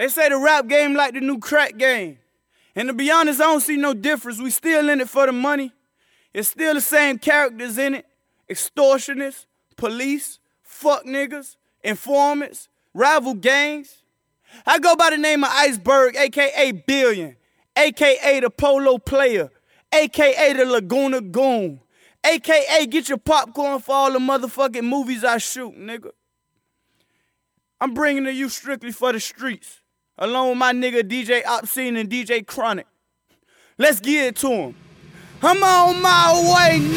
They say the rap game like the new crack game. And to be honest, I don't see no difference. We still in it for the money. It's still the same characters in it. Extortionists, police, fuck niggas, informants, rival gangs. I go by the name of Iceberg, aka Billion, aka the Polo Player, aka the Laguna Goon, aka get your popcorn for all the motherfucking movies I shoot, nigga. I'm bringing to you strictly for the streets, along with my nigga DJ Obscene and DJ Chronic. Let's get it to him. I'm on my way.